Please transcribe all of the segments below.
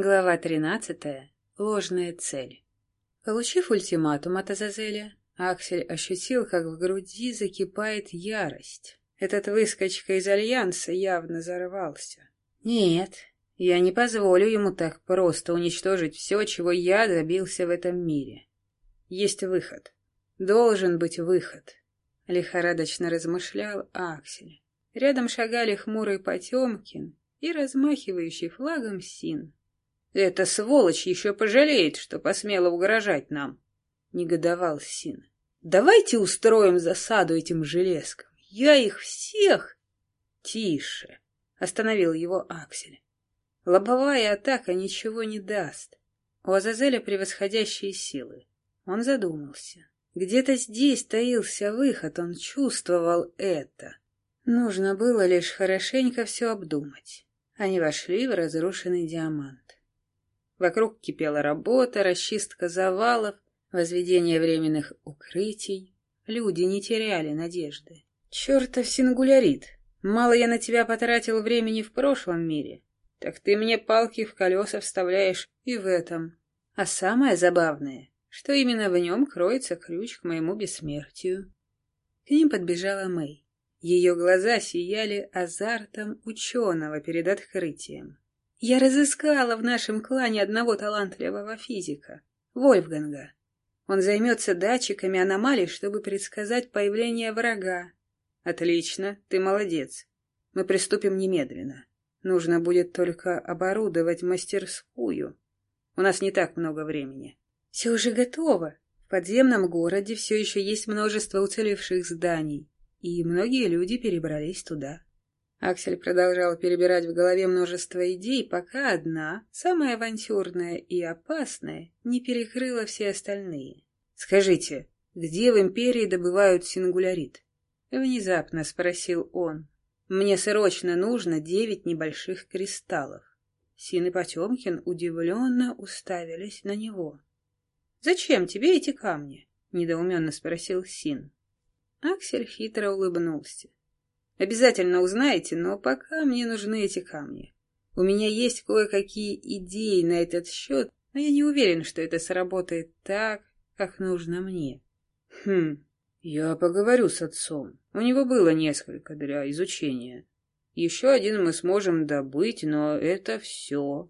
Глава тринадцатая. Ложная цель. Получив ультиматум от Азазеля, Аксель ощутил, как в груди закипает ярость. Этот выскочка из Альянса явно зарвался. Нет, я не позволю ему так просто уничтожить все, чего я добился в этом мире. Есть выход. Должен быть выход. Лихорадочно размышлял Аксель. Рядом шагали хмурый Потемкин и размахивающий флагом Син. «Эта сволочь еще пожалеет, что посмела угрожать нам», — негодовал Син. «Давайте устроим засаду этим железкам. Я их всех...» «Тише», — остановил его Аксель. «Лобовая атака ничего не даст. У Азазеля превосходящие силы». Он задумался. Где-то здесь таился выход, он чувствовал это. Нужно было лишь хорошенько все обдумать. Они вошли в разрушенный диамант. Вокруг кипела работа, расчистка завалов, возведение временных укрытий. Люди не теряли надежды. Чертов сингулярит! Мало я на тебя потратил времени в прошлом мире, так ты мне палки в колеса вставляешь и в этом. А самое забавное, что именно в нем кроется ключ к моему бессмертию. К ним подбежала Мэй. Ее глаза сияли азартом ученого перед открытием. Я разыскала в нашем клане одного талантливого физика, Вольфганга. Он займется датчиками аномалий, чтобы предсказать появление врага. Отлично, ты молодец. Мы приступим немедленно. Нужно будет только оборудовать мастерскую. У нас не так много времени. Все уже готово. В подземном городе все еще есть множество уцелевших зданий, и многие люди перебрались туда. Аксель продолжал перебирать в голове множество идей, пока одна, самая авантюрная и опасная, не перекрыла все остальные. «Скажите, где в Империи добывают сингулярит?» Внезапно спросил он. «Мне срочно нужно девять небольших кристаллов». Син и Потемкин удивленно уставились на него. «Зачем тебе эти камни?» — недоуменно спросил Син. Аксель хитро улыбнулся. Обязательно узнаете, но пока мне нужны эти камни. У меня есть кое-какие идеи на этот счет, но я не уверен, что это сработает так, как нужно мне. Хм, я поговорю с отцом. У него было несколько для изучения. Еще один мы сможем добыть, но это все.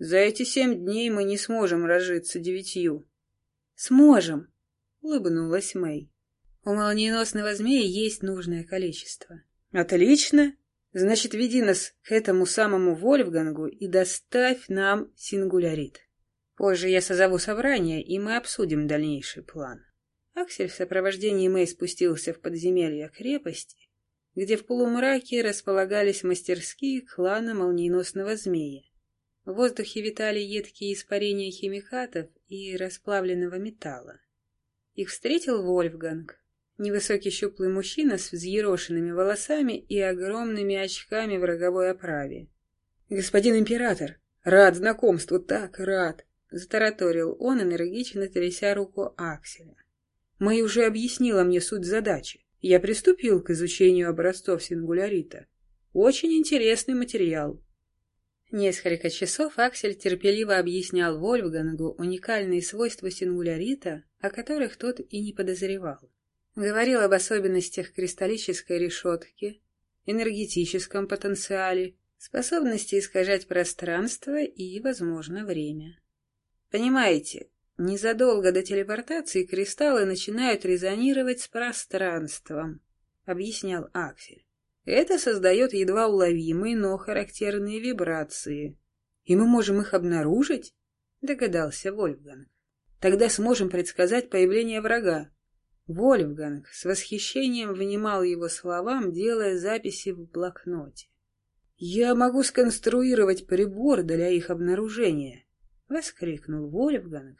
За эти семь дней мы не сможем разжиться девятью. Сможем, улыбнулась Мэй. У молниеносного змея есть нужное количество. Отлично. Значит, веди нас к этому самому Вольфгангу и доставь нам сингулярит. Позже я созову собрание, и мы обсудим дальнейший план. Аксель в сопровождении Мэй спустился в подземелье крепости, где в полумраке располагались мастерские клана молниеносного змея. В воздухе витали едкие испарения химикатов и расплавленного металла. Их встретил Вольфганг, Невысокий щуплый мужчина с взъерошенными волосами и огромными очками в роговой оправе. «Господин император, рад знакомству, так рад!» — затараторил он, энергично тряся руку Акселя. «Мэй уже объяснила мне суть задачи. Я приступил к изучению образцов сингулярита. Очень интересный материал». Несколько часов Аксель терпеливо объяснял Вольфгангу уникальные свойства сингулярита, о которых тот и не подозревал. Говорил об особенностях кристаллической решетки, энергетическом потенциале, способности искажать пространство и, возможно, время. Понимаете, незадолго до телепортации кристаллы начинают резонировать с пространством, объяснял Аксель. Это создает едва уловимые, но характерные вибрации. И мы можем их обнаружить? Догадался Вольфганг. Тогда сможем предсказать появление врага. Вольфганг с восхищением внимал его словам, делая записи в блокноте. «Я могу сконструировать прибор для их обнаружения!» — воскликнул Вольфганг.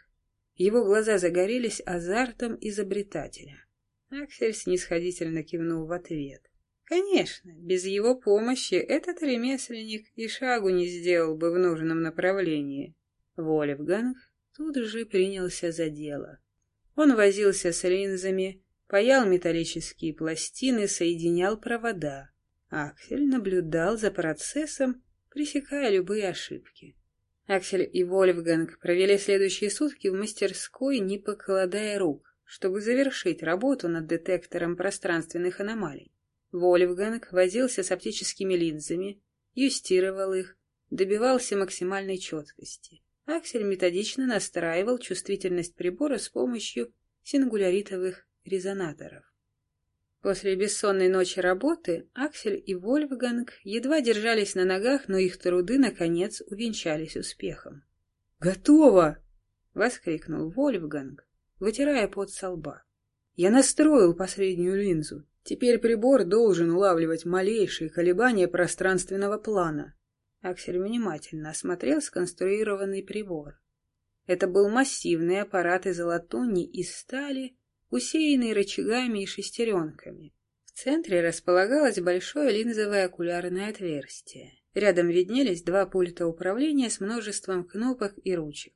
Его глаза загорелись азартом изобретателя. Аксель снисходительно кивнул в ответ. Конечно, без его помощи этот ремесленник и шагу не сделал бы в нужном направлении. Вольфганг тут же принялся за дело. Он возился с линзами, паял металлические пластины, соединял провода. Аксель наблюдал за процессом, пресекая любые ошибки. Аксель и Вольфганг провели следующие сутки в мастерской, не покладая рук, чтобы завершить работу над детектором пространственных аномалий. Вольфганг возился с оптическими линзами, юстировал их, добивался максимальной четкости. Аксель методично настраивал чувствительность прибора с помощью сингуляритовых резонаторов. После бессонной ночи работы Аксель и Вольфганг едва держались на ногах, но их труды, наконец, увенчались успехом. «Готово!» — воскликнул Вольфганг, вытирая пот со лба. «Я настроил последнюю линзу. Теперь прибор должен улавливать малейшие колебания пространственного плана». Аксель внимательно осмотрел сконструированный прибор. Это был массивный аппарат из латуни и стали, усеянный рычагами и шестеренками. В центре располагалось большое линзовое окулярное отверстие. Рядом виднелись два пульта управления с множеством кнопок и ручек.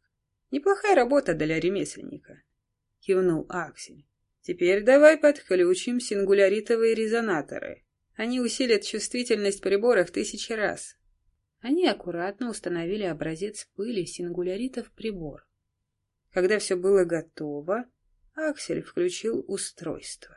«Неплохая работа для ремесленника», — кивнул Аксель. «Теперь давай подключим сингуляритовые резонаторы. Они усилят чувствительность прибора в тысячи раз». Они аккуратно установили образец пыли сингуляритов прибор. Когда все было готово, Аксель включил устройство.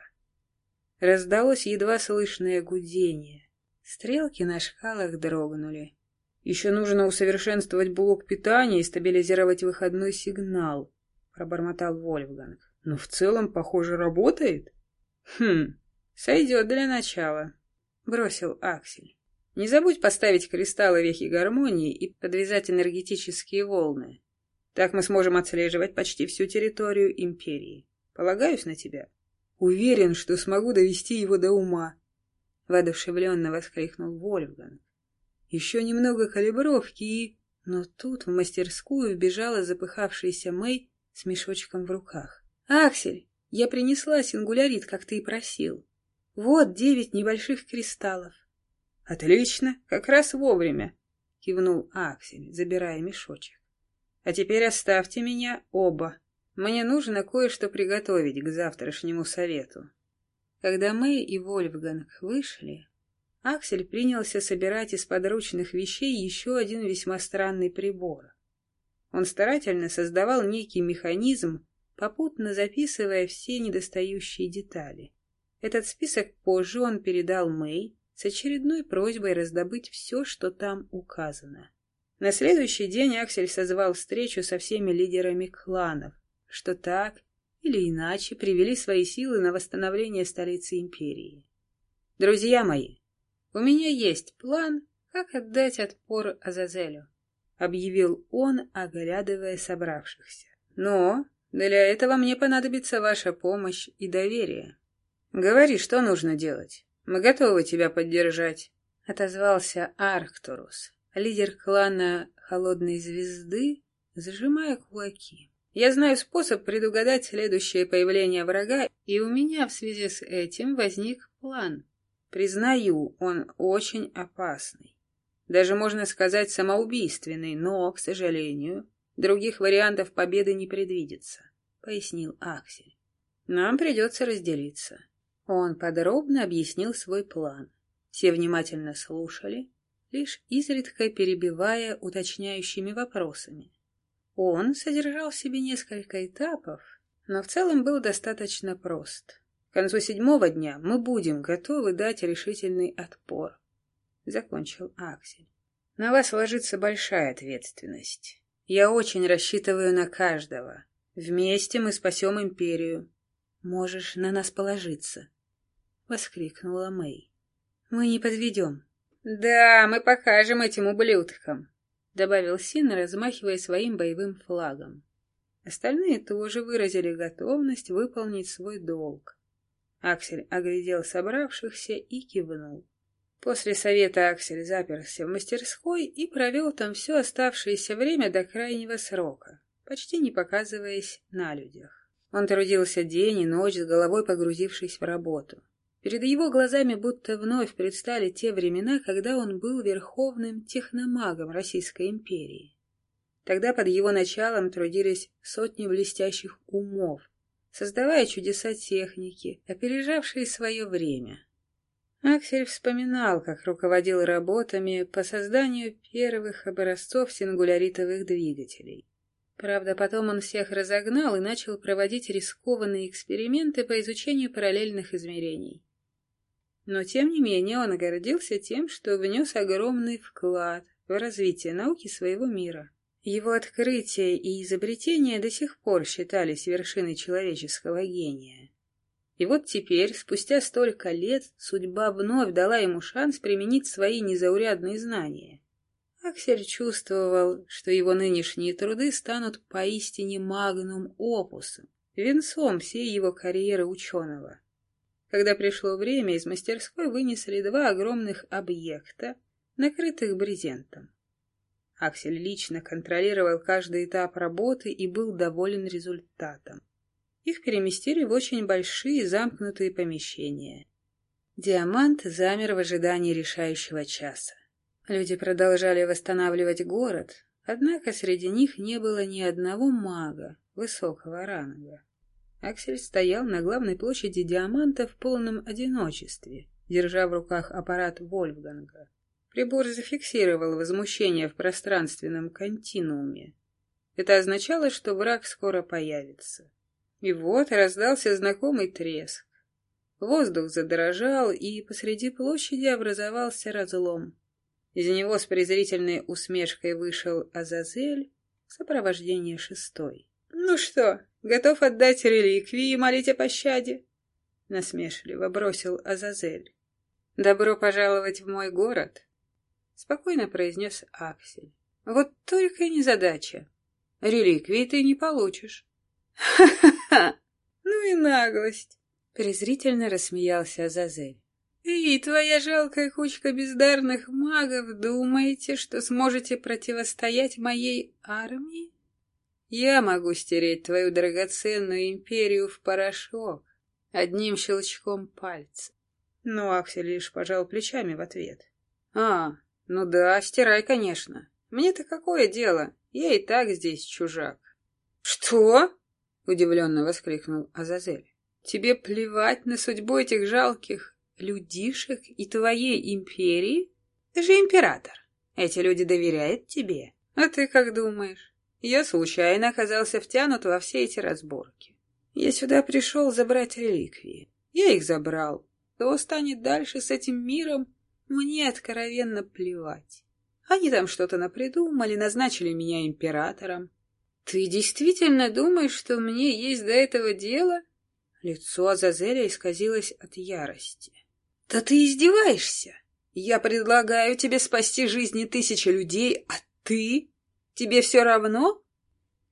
Раздалось едва слышное гудение. Стрелки на шкалах дрогнули. «Еще нужно усовершенствовать блок питания и стабилизировать выходной сигнал», — пробормотал Вольфганг. «Но в целом, похоже, работает». «Хм, сойдет для начала», — бросил Аксель. «Не забудь поставить кристаллы вехи гармонии и подвязать энергетические волны. Так мы сможем отслеживать почти всю территорию Империи. Полагаюсь на тебя. Уверен, что смогу довести его до ума. Воодушевленно воскликнул Вольфганг. Еще немного калибровки и... Но тут в мастерскую вбежала запыхавшаяся Мэй с мешочком в руках. «Аксель, я принесла сингулярит, как ты и просил. Вот девять небольших кристаллов». «Отлично, как раз вовремя», — кивнул Аксель, забирая мешочек. А теперь оставьте меня оба. Мне нужно кое-что приготовить к завтрашнему совету. Когда мы и Вольфганг вышли, Аксель принялся собирать из подручных вещей еще один весьма странный прибор. Он старательно создавал некий механизм, попутно записывая все недостающие детали. Этот список позже он передал Мэй с очередной просьбой раздобыть все, что там указано. На следующий день Аксель созвал встречу со всеми лидерами кланов, что так или иначе привели свои силы на восстановление столицы империи. «Друзья мои, у меня есть план, как отдать отпор Азазелю», — объявил он, оглядывая собравшихся. «Но для этого мне понадобится ваша помощь и доверие. Говори, что нужно делать. Мы готовы тебя поддержать», — отозвался Арктурус, лидер клана Холодной Звезды, зажимая кулаки. Я знаю способ предугадать следующее появление врага, и у меня в связи с этим возник план. Признаю, он очень опасный. Даже, можно сказать, самоубийственный, но, к сожалению, других вариантов победы не предвидится, — пояснил Аксель. Нам придется разделиться. Он подробно объяснил свой план. Все внимательно слушали, лишь изредка перебивая уточняющими вопросами. Он содержал в себе несколько этапов, но в целом был достаточно прост. К концу седьмого дня мы будем готовы дать решительный отпор. Закончил Аксель. На вас ложится большая ответственность. Я очень рассчитываю на каждого. Вместе мы спасем империю. Можешь на нас положиться, — воскликнула Мэй. Мы не подведем. «Да, мы покажем этим ублюдкам», — добавил Син, размахивая своим боевым флагом. Остальные тоже выразили готовность выполнить свой долг. Аксель оглядел собравшихся и кивнул. После совета Аксель заперся в мастерской и провел там все оставшееся время до крайнего срока, почти не показываясь на людях. Он трудился день и ночь, с головой погрузившись в работу. Перед его глазами будто вновь предстали те времена, когда он был верховным техномагом Российской империи. Тогда под его началом трудились сотни блестящих умов, создавая чудеса техники, опережавшие свое время. Аксель вспоминал, как руководил работами по созданию первых образцов сингуляритовых двигателей. Правда, потом он всех разогнал и начал проводить рискованные эксперименты по изучению параллельных измерений. Но, тем не менее, он гордился тем, что внес огромный вклад в развитие науки своего мира. Его открытия и изобретения до сих пор считались вершиной человеческого гения. И вот теперь, спустя столько лет, судьба вновь дала ему шанс применить свои незаурядные знания. Аксель чувствовал, что его нынешние труды станут поистине магнум опусом, венцом всей его карьеры ученого. Когда пришло время, из мастерской вынесли два огромных объекта, накрытых брезентом. Аксель лично контролировал каждый этап работы и был доволен результатом. Их переместили в очень большие замкнутые помещения. Диамант замер в ожидании решающего часа. Люди продолжали восстанавливать город, однако среди них не было ни одного мага высокого ранга. Аксель стоял на главной площади Диаманта в полном одиночестве, держа в руках аппарат Вольфганга. Прибор зафиксировал возмущение в пространственном континууме. Это означало, что враг скоро появится. И вот раздался знакомый треск. Воздух задрожал, и посреди площади образовался разлом. Из него с презрительной усмешкой вышел Азазель в сопровождении шестой. «Ну что, готов отдать реликвии и молить о пощаде?» Насмешливо бросил Азазель. «Добро пожаловать в мой город», — спокойно произнес Аксель. «Вот только незадача. Реликвии ты не получишь. «Ха-ха-ха! Ну и наглость!» — презрительно рассмеялся Азазель. «И твоя жалкая кучка бездарных магов думаете, что сможете противостоять моей армии? Я могу стереть твою драгоценную империю в порошок одним щелчком пальца». Но Аксель лишь пожал плечами в ответ. «А, ну да, стирай, конечно. Мне-то какое дело? Я и так здесь чужак». «Что?» — удивленно воскликнул Азазель. «Тебе плевать на судьбу этих жалких людишек и твоей империи? Ты же император. Эти люди доверяют тебе. А ты как думаешь? Я случайно оказался втянут во все эти разборки. Я сюда пришел забрать реликвии. Я их забрал. Кто станет дальше с этим миром, мне откровенно плевать. Они там что-то напридумали, назначили меня императором. «Ты действительно думаешь, что мне есть до этого дело?» Лицо Азазеля исказилось от ярости. «Да ты издеваешься! Я предлагаю тебе спасти жизни тысячи людей, а ты? Тебе все равно?»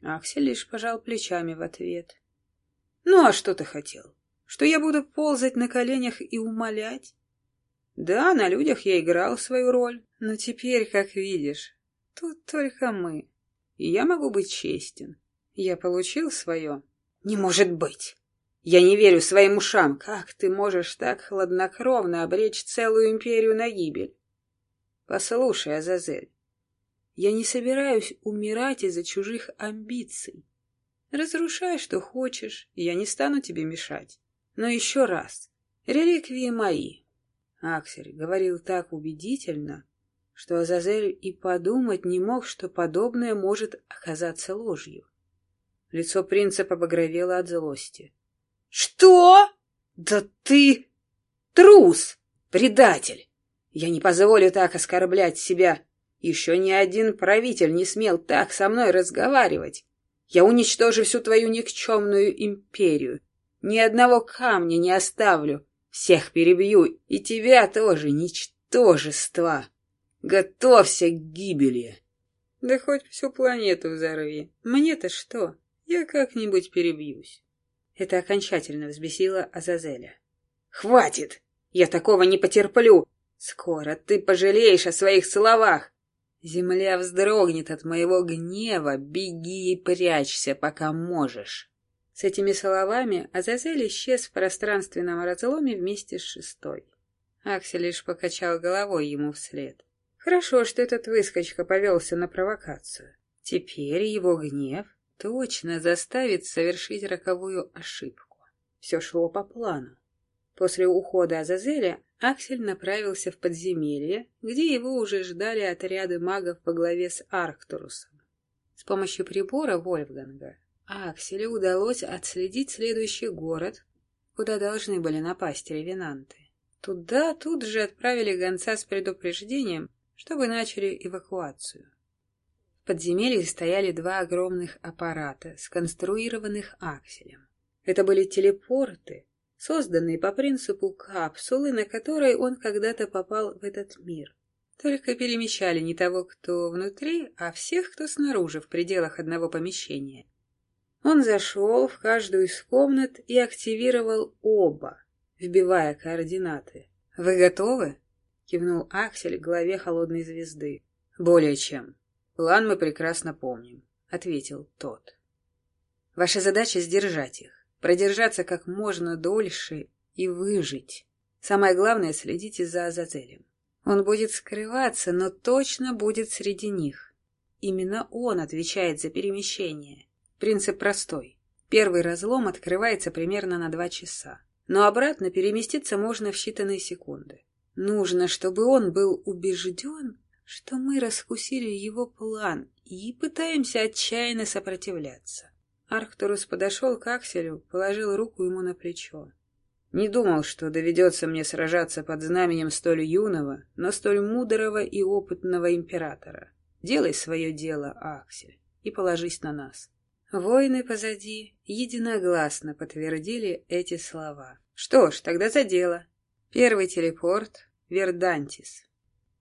Аксель лишь пожал плечами в ответ. «Ну а что ты хотел? Что я буду ползать на коленях и умолять?» «Да, на людях я играл свою роль, но теперь, как видишь, тут только мы» и я могу быть честен. Я получил свое. Не может быть! Я не верю своим ушам. Как ты можешь так хладнокровно обречь целую империю на гибель? Послушай, Азазель, я не собираюсь умирать из-за чужих амбиций. Разрушай, что хочешь, я не стану тебе мешать. Но еще раз, реликвии мои. Аксель говорил так убедительно, что Азазель и подумать не мог, что подобное может оказаться ложью. Лицо принца побагровело от злости. — Что? Да ты трус, предатель! Я не позволю так оскорблять себя. Еще ни один правитель не смел так со мной разговаривать. Я уничтожу всю твою никчемную империю. Ни одного камня не оставлю. Всех перебью, и тебя тоже, ничтожество. Готовься к гибели. Да хоть всю планету взорви. Мне-то что? Я как-нибудь перебьюсь. Это окончательно взбесило Азазеля. Хватит! Я такого не потерплю! Скоро ты пожалеешь о своих словах. Земля вздрогнет от моего гнева. Беги и прячься, пока можешь. С этими словами Азазель исчез в пространственном разломе вместе с шестой. Аксель лишь покачал головой ему вслед. Хорошо, что этот выскочка повелся на провокацию. Теперь его гнев точно заставит совершить роковую ошибку. Все шло по плану. После ухода Азазеля Аксель направился в подземелье, где его уже ждали отряды магов во главе с Арктурусом. С помощью прибора Вольфганга Акселю удалось отследить следующий город, куда должны были напасть ревенанты. Туда тут же отправили гонца с предупреждением, чтобы начали эвакуацию. В подземелье стояли два огромных аппарата, сконструированных акселем. Это были телепорты, созданные по принципу капсулы, на которой он когда-то попал в этот мир. Только перемещали не того, кто внутри, а всех, кто снаружи, в пределах одного помещения. Он зашел в каждую из комнат и активировал оба, вбивая координаты. «Вы готовы?» — кивнул Аксель главе холодной звезды. «Более чем. План мы прекрасно помним», — ответил тот. «Ваша задача — сдержать их, продержаться как можно дольше и выжить. Самое главное — следите за Азазелем. Он будет скрываться, но точно будет среди них. Именно он отвечает за перемещение. Принцип простой. Первый разлом открывается примерно на два часа, но обратно переместиться можно в считанные секунды. Нужно, чтобы он был убежден, что мы раскусили его план и пытаемся отчаянно сопротивляться. Арктурус подошел к Акселю, положил руку ему на плечо. Не думал, что доведется мне сражаться под знаменем столь юного, но столь мудрого и опытного императора. Делай свое дело, Аксель, и положись на нас. Воины позади единогласно подтвердили эти слова. Что ж, тогда за дело. Первый телепорт — Вердантис.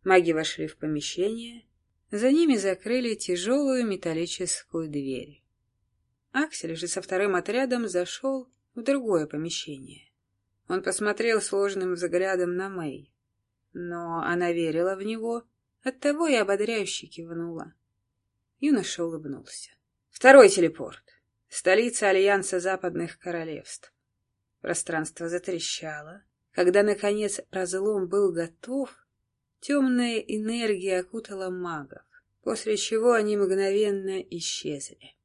Маги вошли в помещение, за ними закрыли тяжелую металлическую дверь. Аксель же со вторым отрядом зашел в другое помещение. Он посмотрел сложным взглядом на Мэй, но она верила в него, оттого и ободряюще кивнула. Юноша улыбнулся. Второй телепорт. Столица Альянса Западных Королевств. Пространство затрещало. Когда, наконец, разлом был готов, темная энергия окутала магов, после чего они мгновенно исчезли.